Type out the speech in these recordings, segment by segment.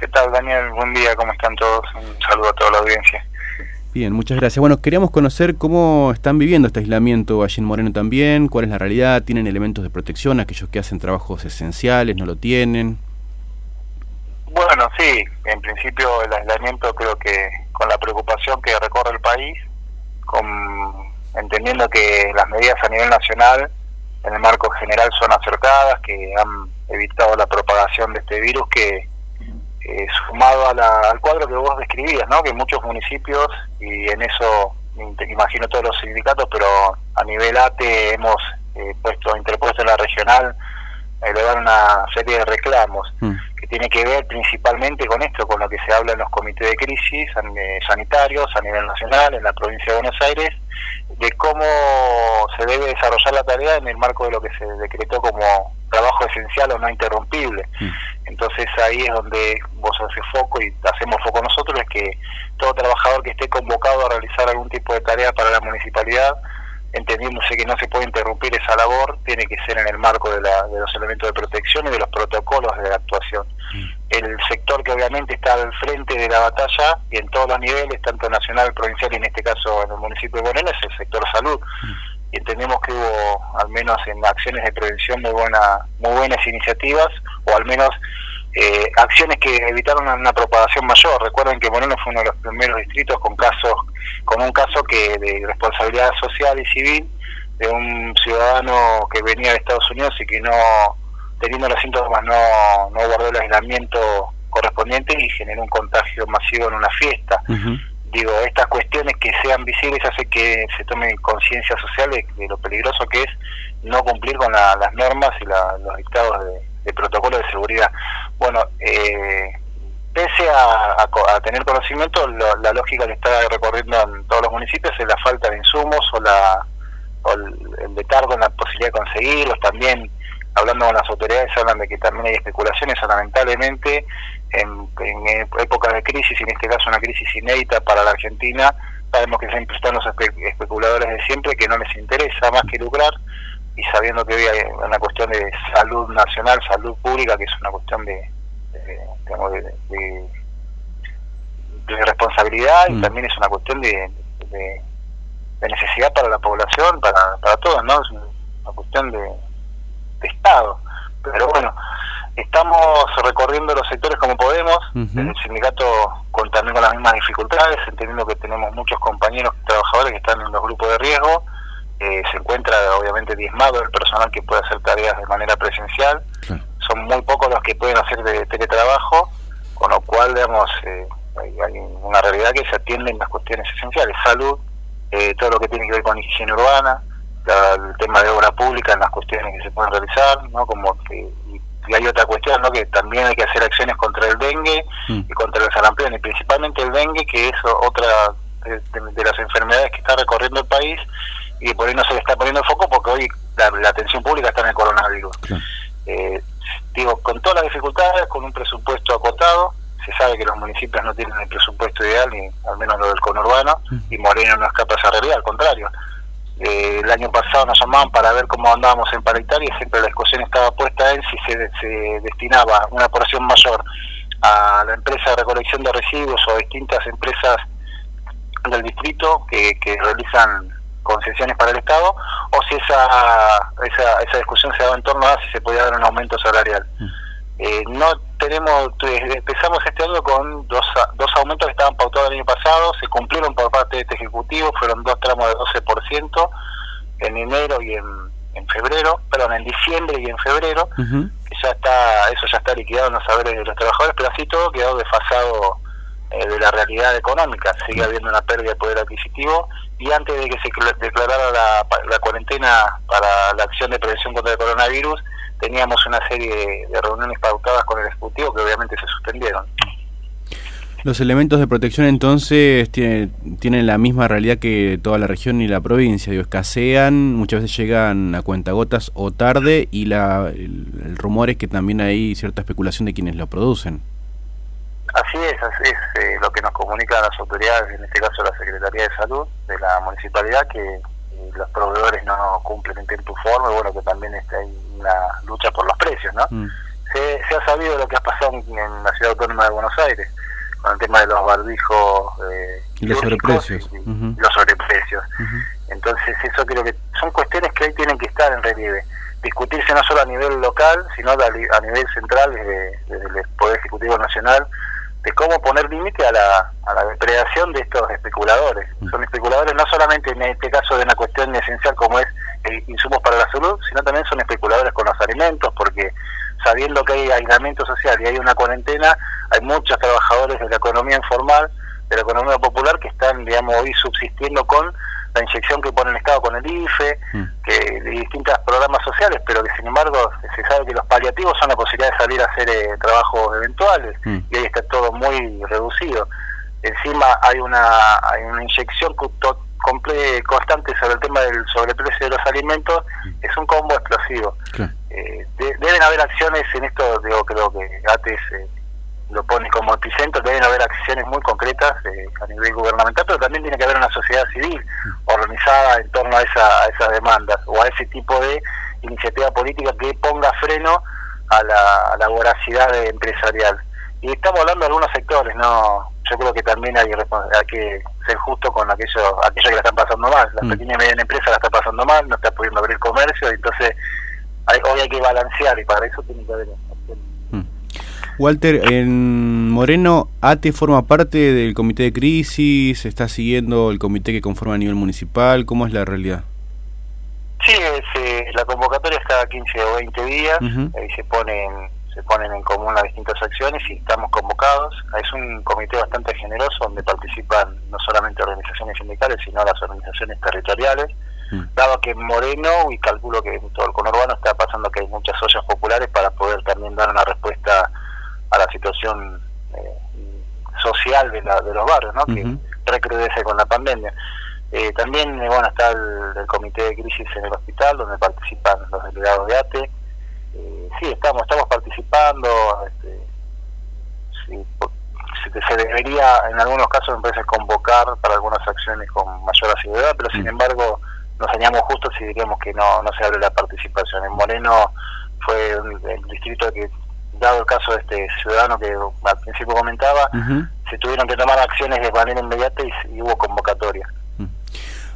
¿Qué tal, Daniel? Buen día, ¿cómo están todos? Un saludo a toda la audiencia. Bien, muchas gracias. Bueno, queríamos conocer cómo están viviendo este aislamiento allí en Moreno también, cuál es la realidad, tienen elementos de protección, aquellos que hacen trabajos esenciales, no lo tienen. Bueno, sí, en principio el aislamiento creo que con la preocupación que recorre el país, con entendiendo que las medidas a nivel nacional en el marco general son acertadas, que han evitado la propagación de este virus que eh, sumado al cuadro que vos describías, ¿no? que muchos municipios, y en eso imagino todos los sindicatos, pero a nivel ATE hemos eh, puesto, interpuesto en la regional, elevar una serie de reclamos mm. que tiene que ver principalmente con esto, con lo que se habla en los comités de crisis sanitarios a nivel nacional, en la provincia de Buenos Aires, de cómo se debe desarrollar la tarea en el marco de lo que se decretó como trabajo esencial o no interrumpible. Mm. Entonces ahí es donde vos haces foco y hacemos foco nosotros, es que todo trabajador que esté convocado a realizar algún tipo de tarea para la municipalidad, entendiéndose que no se puede interrumpir esa labor, tiene que ser en el marco de, la, de los elementos de protección y de los protocolos de la actuación. Mm. El sector que obviamente está al frente de la batalla y en todos los niveles, tanto nacional, provincial y en este caso en el municipio de Moreno, es el sector salud. Mm y entendemos que hubo al menos en acciones de prevención muy buena muy buenas iniciativas o al menos eh, acciones que evitaron una, propagación mayor. Recuerden que Moreno fue uno de los primeros distritos con casos con un caso que de responsabilidad social y civil de un ciudadano que venía de Estados Unidos y que no teniendo los síntomas no, no guardó el aislamiento correspondiente y generó un contagio masivo en una fiesta digo, estas cuestiones que sean visibles hace que se tome conciencia social de, lo peligroso que es no cumplir con las normas y los dictados de, protocolo de seguridad. Bueno, eh, pese a, tener conocimiento, la lógica que está recorriendo en todos los municipios es la falta de insumos o, la, o el, el letargo en la posibilidad de conseguirlos. También, hablando con las autoridades, hablan de que también hay especulaciones, lamentablemente en, en épocas de crisis, y en este caso una crisis inédita para la Argentina, sabemos que siempre están los especuladores de siempre que no les interesa más que lucrar y sabiendo que hay una cuestión de salud nacional, salud pública, que es una cuestión de, de, responsabilidad y mm. también es una cuestión de, necesidad para la población, para, para todos, ¿no? Es una cuestión de, de Estado. Pero bueno, Estamos recorriendo los sectores como podemos, el sindicato con, también con las mismas dificultades, entendiendo que tenemos muchos compañeros trabajadores que están en los grupos de riesgo, eh, se encuentra obviamente diezmado el personal que puede hacer tareas de manera presencial, son muy pocos los que pueden hacer de teletrabajo, con lo cual, digamos, eh, hay, una realidad que se atienden las cuestiones esenciales, salud, eh, todo lo que tiene que ver con higiene urbana, el tema de obra pública en las cuestiones que se pueden realizar, ¿no? como que y hay otra cuestión, ¿no? que también hay que hacer acciones contra el dengue mm. y contra el sarampión, y principalmente el dengue, que es otra de, las enfermedades que está recorriendo el país y por ahí no se le está poniendo foco porque hoy la, atención pública está en el coronavirus. Eh, digo, con todas las dificultades, con un presupuesto acotado, se sabe que los municipios no tienen el presupuesto ideal, ni al menos lo del conurbano, mm. y Moreno no escapa a esa realidad, al contrario eh, el año pasado nos llamaban para ver cómo andábamos en paritaria y siempre la discusión estaba puesta en si se, destinaba una porción mayor a la empresa de recolección de residuos o a distintas empresas del distrito que, realizan concesiones para el Estado o si esa, esa, esa discusión se daba en torno a si se podía dar un aumento salarial. Mm. Eh, no tenemos, empezamos este año con dos, dos aumentos que estaban pautados el año pasado, se cumplieron por parte de este Ejecutivo, fueron dos tramos de 12% en enero y en, en febrero, perdón, en diciembre y en febrero, que ya está, eso ya está liquidado en los saberes de los trabajadores, pero así todo quedó desfasado eh, de la realidad económica, sigue habiendo una pérdida de poder adquisitivo y antes de que se declarara la, la cuarentena para la acción de prevención contra el coronavirus, teníamos una serie de reuniones pautadas con el Ejecutivo que obviamente se suspendieron. Los elementos de protección entonces tienen, tienen la misma realidad que toda la región y la provincia, digo, escasean, muchas veces llegan a cuentagotas o tarde y la, el, rumor es que también hay cierta especulación de quienes lo producen. Así es, así es eh, lo que nos comunican las autoridades, en este caso la Secretaría de Salud de la municipalidad, que eh, los proveedores no cumplen en tiempo forma, bueno, que también está ahí una lucha por los precios, ¿no? Mm. se, ha sabido lo que ha pasado en, la ciudad autónoma de Buenos Aires, con el tema de los barbijos eh, y los sobreprecios. Y, los sobreprecios. Entonces, eso creo que son cuestiones que ahí tienen que estar en relieve. Discutirse no solo a nivel local, sino a, nivel central, desde, el Poder Ejecutivo Nacional, de cómo poner límite a la, a la depredación de estos especuladores. Son especuladores no solamente en este caso de una cuestión esencial como es insumos para la salud, sino también son especuladores con los alimentos, porque sabiendo que hay aislamiento social y hay una cuarentena, hay muchos trabajadores de la economía informal, de la economía popular, que están, digamos, hoy subsistiendo con la inyección que pone el Estado con el IFE, mm. que de distintos programas sociales, pero que sin embargo se sabe que los paliativos son la posibilidad de salir a hacer eh, trabajos eventuales mm. y ahí está todo muy reducido. Encima hay una, hay una inyección constante sobre el tema del sobreprecio de los alimentos, mm. es un combo explosivo. Eh, deben haber acciones en esto, digo, creo que ATES eh, lo pone como epicentro, deben haber acciones muy concretas eh, a nivel gubernamental, pero también tiene que haber una sociedad civil organizada en torno a, esa, a esas demandas o a ese tipo de iniciativa política que ponga freno a la, a la voracidad empresarial. Y estamos hablando de algunos sectores, no yo creo que también hay, hay que ser justo con aquellos aquellos que la están pasando mal. La mm. pequeña y media empresa la está pasando mal, no está pudiendo abrir comercio, entonces hoy hay que balancear y para eso tiene que haber mm. Walter, en Moreno, ATE forma parte del comité de crisis, está siguiendo el comité que conforma a nivel municipal, ¿cómo es la realidad? Sí, eh, la convocatoria es cada 15 o 20 días, ahí se ponen se ponen en común las distintas acciones y estamos convocados. Es un comité bastante generoso donde participan no solamente organizaciones sindicales, sino las organizaciones territoriales. Mm. Dado que en Moreno, y calculo que en todo el conurbano está pasando que hay muchas ollas populares para poder también dar una respuesta a la situación eh, social de, la, de los barrios, ¿no? que recrudece con la pandemia. Eh, también eh, bueno está el, el, comité de crisis en el hospital, donde participan los delegados de ATE sí, estamos, estamos participando. Este, se, debería, en algunos casos, me parece, convocar para algunas acciones con mayor asiduidad, pero sin mm. embargo, nos señalamos justos si diríamos que no, no se abre la participación. En Moreno fue el distrito que, dado el caso de este ciudadano que al principio comentaba, se tuvieron que tomar acciones de manera inmediata y hubo convocatoria.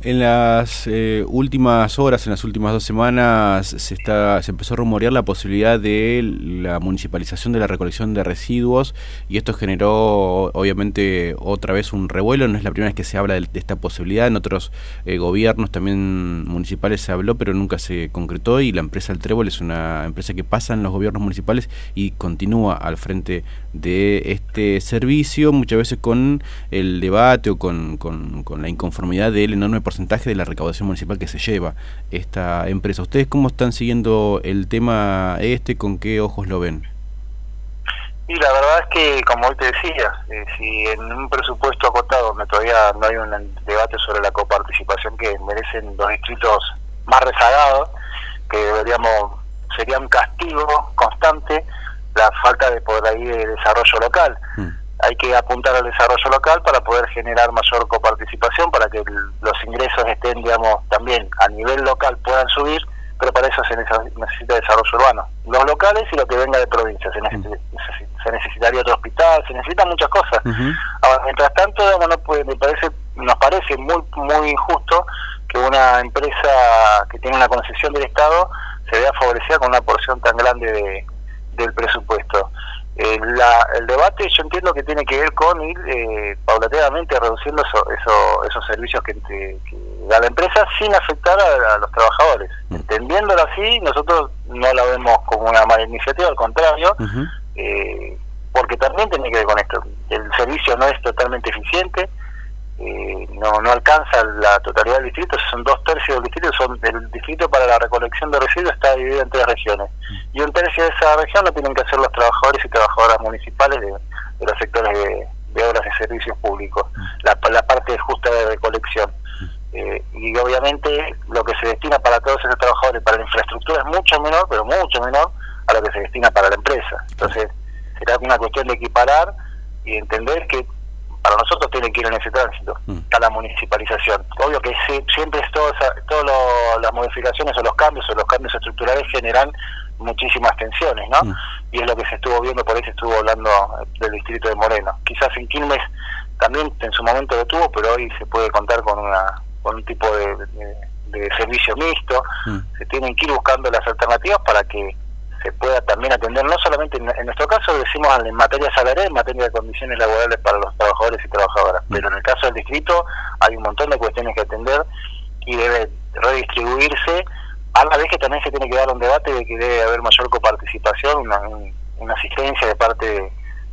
En las eh, últimas horas, en las últimas dos semanas, se, está, se empezó a rumorear la posibilidad de la municipalización de la recolección de residuos y esto generó obviamente otra vez un revuelo. No es la primera vez que se habla de, esta posibilidad. En otros eh, gobiernos también municipales se habló, pero nunca se concretó y la empresa El Trébol es una empresa que pasa en los gobiernos municipales y continúa al frente de este servicio, muchas veces con el debate o con, con, la inconformidad del enorme porcentaje de la recaudación municipal que se lleva esta empresa. ¿Ustedes cómo están siguiendo el tema este? ¿Con qué ojos lo ven? Y la verdad es que, como hoy te decía, eh, si en un presupuesto acotado donde todavía no hay un debate sobre la coparticipación que merecen los distritos más rezagados, que deberíamos sería un castigo constante la falta de poder ahí de desarrollo local. Mm hay que apuntar al desarrollo local para poder generar mayor coparticipación, para que los ingresos estén, digamos, también a nivel local puedan subir, pero para eso se necesita desarrollo urbano. Los locales y lo que venga de provincia. Se, se necesitaría otro hospital, se necesitan muchas cosas. Ahora, mientras tanto, digamos, no puede, me parece, nos parece muy, muy injusto que una empresa que tiene una concesión del Estado se vea favorecida con una porción tan grande de, del presupuesto. Eh, el debate yo entiendo que tiene que ver con ir eh, paulatinamente reduciendo esos servicios que, da la empresa sin afectar a, los trabajadores. Mm. Entendiéndolo así, nosotros no la vemos como una mala iniciativa, al contrario, eh, porque también tiene que ver con esto. El servicio no es totalmente eficiente, no, no alcanza la totalidad del distrito, son dos tercios del distrito, son el distrito para la recolección de residuos está dividido en tres regiones. Y un tercio de esa región lo tienen que hacer los trabajadores y trabajadoras municipales de, los sectores de, obras y servicios públicos, la, la parte justa de recolección. Eh, y obviamente lo que se destina para todos esos trabajadores, para la infraestructura es mucho menor, pero mucho menor a lo que se destina para la empresa. Entonces, será una cuestión de equiparar y entender que para nosotros tiene que ir en ese tránsito, mm. a la municipalización. Obvio que siempre es todas las modificaciones o los cambios o los cambios estructurales generan muchísimas tensiones, ¿no? Mm. Y es lo que se estuvo viendo, por ahí se estuvo hablando del distrito de Moreno. Quizás en Quilmes también en su momento lo tuvo, pero hoy se puede contar con una con un tipo de, de, servicio mixto. Mm. Se tienen que ir buscando las alternativas para que se pueda también atender, no solamente en, nuestro caso decimos en materia salarial, en materia de condiciones laborales para los trabajadores y trabajadoras, mm. pero en el caso del distrito hay un montón de cuestiones que atender y debe redistribuirse, a la vez que también se tiene que dar un debate de que debe haber mayor coparticipación, una, una asistencia de parte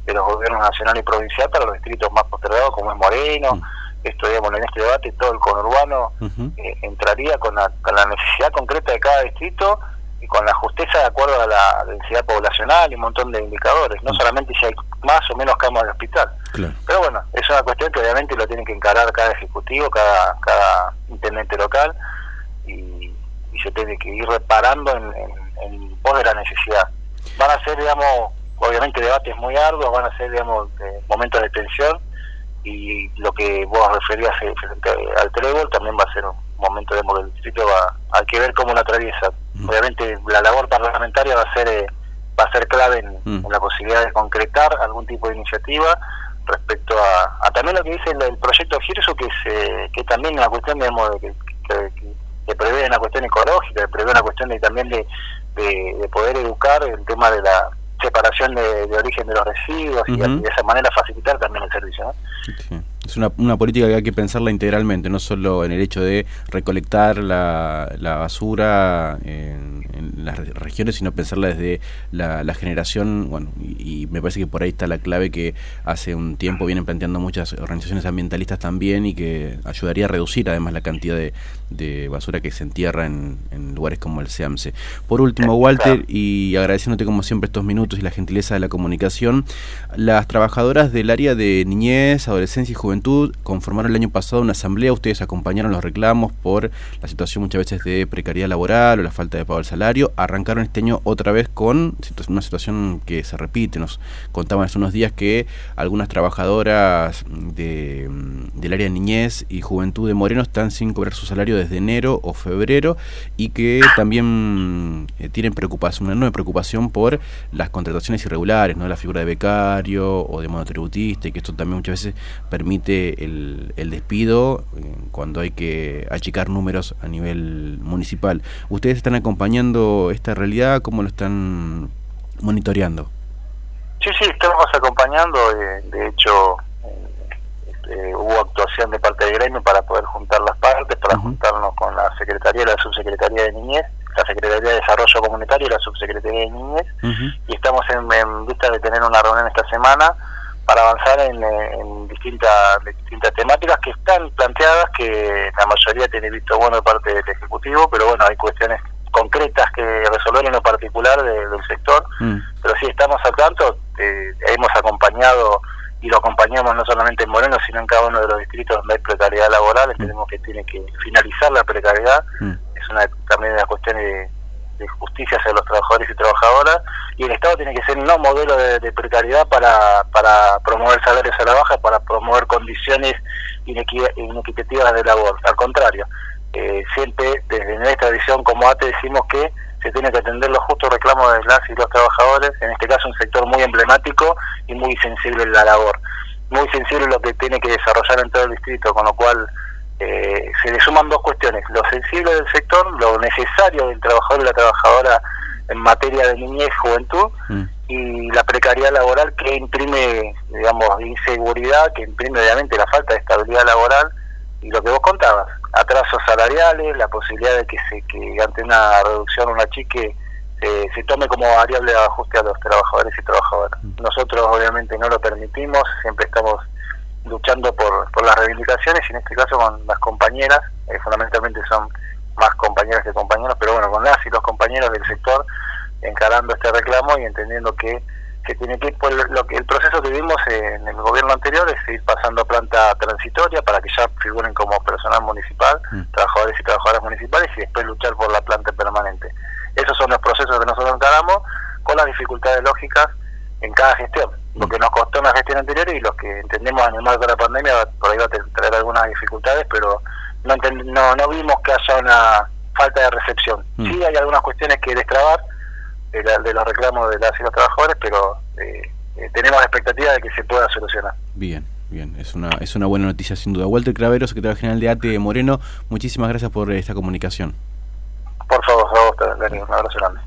de, los gobiernos nacional y provincial para los distritos más postergados como es Moreno, esto digamos en este debate todo el conurbano eh, entraría con la, con la necesidad concreta de cada distrito y con la justeza de acuerdo a la densidad poblacional y un montón de indicadores, no mm. solamente si hay más o menos camas de hospital. Pero bueno, es una cuestión que obviamente lo tiene que encarar cada ejecutivo, cada, cada intendente local y, se tiene que ir reparando en, en, pos de la necesidad. Van a ser, digamos, obviamente debates muy arduos, van a ser, digamos, momentos de tensión y lo que vos referías eh, frente al trébol también va a ser un momento, digamos, del distrito, va, hay que ver cómo lo atraviesa Mm. Obviamente la labor parlamentaria va a ser eh, va a ser clave mm. en, la posibilidad de concretar algún tipo de iniciativa respecto a, también lo que dice el, proyecto Girso, que es que también una cuestión digamos, de, que, prevé una cuestión ecológica, que prevé una cuestión de, también de, de, poder educar el tema de la separación de, origen de los residuos y de esa manera facilitar también el servicio. Es una, una, política que hay que pensarla integralmente, no solo en el hecho de recolectar la, la basura en, las regiones, sino pensarla desde la, generación, bueno, y, me parece que por ahí está la clave que hace un tiempo vienen planteando muchas organizaciones ambientalistas también y que ayudaría a reducir además la cantidad de, de basura que se entierra en, en, lugares como el SEAMSE. Por último, Walter, y agradeciéndote como siempre estos minutos y la gentileza de la comunicación, las trabajadoras del área de niñez, adolescencia y juventud conformaron el año pasado una asamblea, ustedes acompañaron los reclamos por la situación muchas veces de precariedad laboral o la falta de pago del salario, arrancaron este año otra vez con una situación que se repite, nos contaban hace unos días que algunas trabajadoras de, del área de niñez y juventud de Moreno están sin cobrar su salario desde enero o febrero y que también eh, tienen preocupación, una enorme preocupación por las contrataciones irregulares, ¿no? la figura de becario o de monotributista y que esto también muchas veces permite el, despido eh, cuando hay que achicar números a nivel municipal. ¿Ustedes están acompañando esta realidad? ¿Cómo lo están monitoreando? Sí, sí, estamos acompañando. Eh, de hecho, eh, hubo actuación de parte del gremio para poder juntar las partes, para juntarnos con la Secretaría y la Subsecretaría de Niñez, la Secretaría de Desarrollo Comunitario y la Subsecretaría de Niñez. Y estamos en, en vista de tener una reunión esta semana para avanzar en, distintas, distintas temáticas que están planteadas, que la mayoría tiene visto bueno de parte del Ejecutivo, pero bueno, hay cuestiones concretas que resolver en lo particular del sector, mm. pero sí estamos al tanto, eh, hemos acompañado y lo acompañamos no solamente en Moreno, sino en cada uno de los distritos donde hay precariedad laboral, mm. entendemos que tiene que finalizar la precariedad, mm. es una también una cuestión de de justicia hacia los trabajadores y trabajadoras y el Estado tiene que ser no modelo de, precariedad para, para promover salarios a la baja, para promover condiciones inequitativas de labor. Al contrario, eh, siempre desde nuestra visión como ATE decimos que se tiene que atender los justos reclamos de las y los trabajadores, en este caso un sector muy emblemático y muy sensible en la labor. Muy sensible lo que tiene que desarrollar en todo el distrito, con lo cual eh, se le suman dos cuestiones, lo sensible del sector, lo necesario del trabajador y la trabajadora en materia de niñez y juventud, mm. y la precariedad laboral que imprime, digamos, inseguridad, que imprime obviamente la falta de estabilidad laboral, y lo que vos contabas, atrasos salariales, la posibilidad de que se que ante una reducción, una chique, se tome como variable de ajuste a los trabajadores y trabajadoras. Mm. Nosotros obviamente no lo permitimos, siempre estamos luchando por, por las reivindicaciones y en este caso con las compañeras, eh, fundamentalmente son más compañeras que compañeros, pero bueno, con las y los compañeros del sector encarando este reclamo y entendiendo que, que tiene que ir por lo que el proceso que vimos en el gobierno anterior es ir pasando a planta transitoria para que ya figuren como personal municipal, mm. trabajadores y trabajadoras municipales y después luchar por la planta permanente. Esos son los procesos que nosotros encaramos con las dificultades lógicas en cada gestión lo que nos costó en la gestión anterior y los que entendemos en el marco de la pandemia por ahí va a traer algunas dificultades, pero no, no, no vimos que haya una falta de recepción. Mm. Sí hay algunas cuestiones que destrabar, de, los reclamos de las y los trabajadores, pero eh, eh, tenemos la expectativa de que se pueda solucionar. Bien. Bien, es una, es una buena noticia sin duda. Walter Cravero, secretario general de ATE Moreno, muchísimas gracias por esta comunicación. Por favor, a vos, un abrazo grande.